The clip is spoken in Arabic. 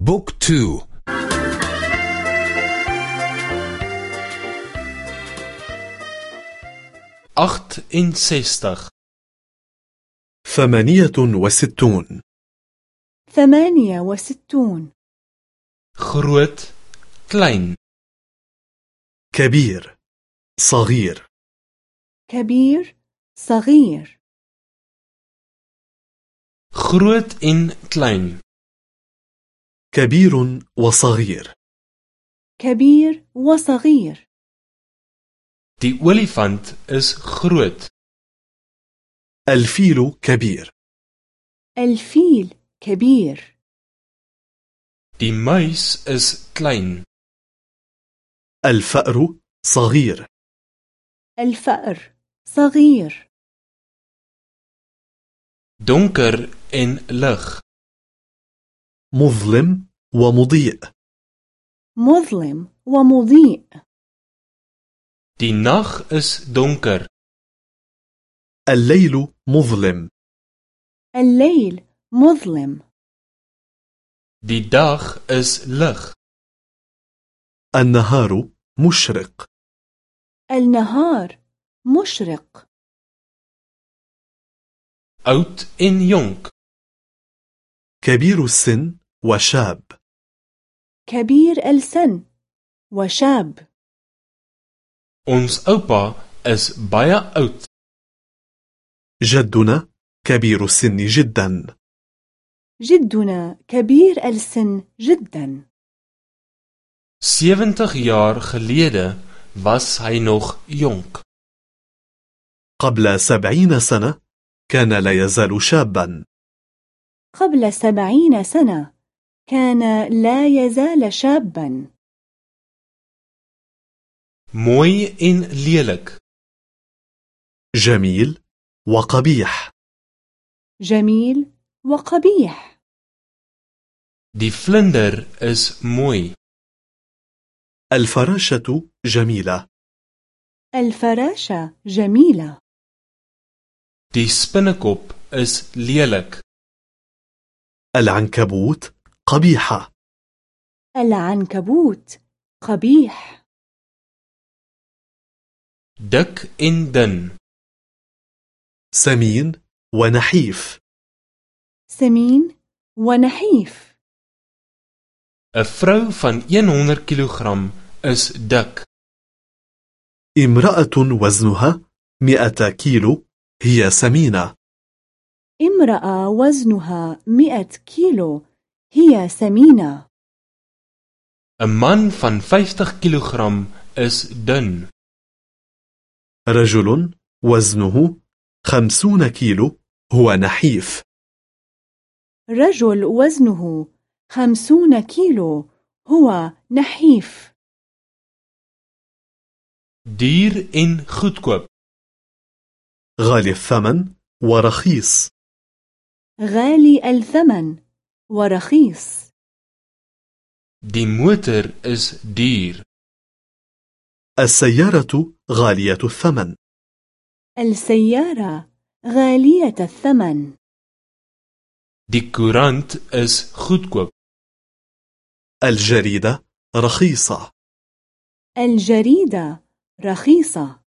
boek twee. agt en sestig ثمانية وستون. ثمانية وستون. groot klein كبير صغير. كبير صغير. groot en klein كبير وصغير. كبير وصغير. Die olifant is groot. الفيل كبير. الفيل كبير. Die muis is klein. الفأر صغير. الفأر صغير. Donker en lig. مظلم ومضيء. مظلم ومضيء. Die nag is donker. الليل مظلم. الليل مظلم. Die dag is lig. النهار مشرق. النهار مشرق. Oud en jonk. كبير السن وشاب. كبير السن وشاب. Ons oupa is baie oud. جدنا كبير السن جدا. جدنا كبير السن جدا. 70 jaar gelede was hy nog jonk. قبل سبعين سنة كان لا يزال شابا. قبل سبعين سنة كان لا يزال شابا. mooi en lelik جميل وقبيح. جميل وقبيح. Die vlinder is mooi. الفراشة جميلة. الفراشة جميلة. Die spinnekop is lelik العنكبوت قبيحة. العنكبوت قبيح. en dun سمين ونحيف. سمين ونحيف. 'n vrou van 100 kg is dik امرأة وزنها مئة كيلو هي سمينة. امرأة وزنها مئة كيلو هي سمينة. Man van 50 kg is dun. رجل وزنه خمسون كيلو هو نحيف. رجل وزنه خمسون كيلو هو نحيف. Duur en goedkoop. غالي الثمن ورخيص. غالي الثمن. ورخيص. Die motor is duur السيارة غالية الثمن. السيارة غالية الثمن. Die koerant is goedkoop الجريدة رخيصة. الجريدة رخيصة.